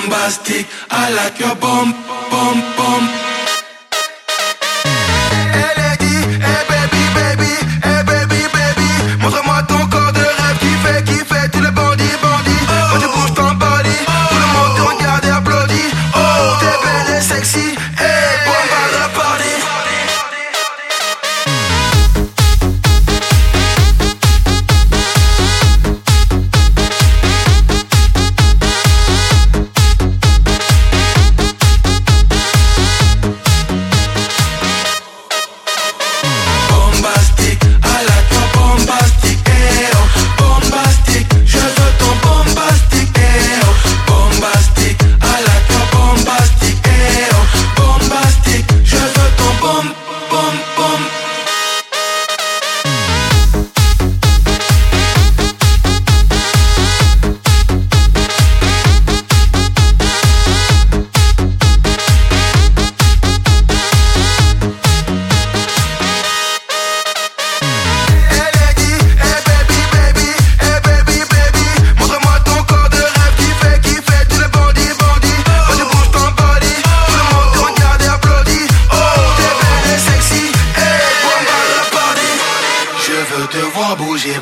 bombastic. I like your bomb, bomb, bomb.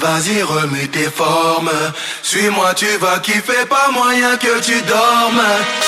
Vas-y remue tes formes. Suis-moi tu vas kiffer pas moyen que tu dormes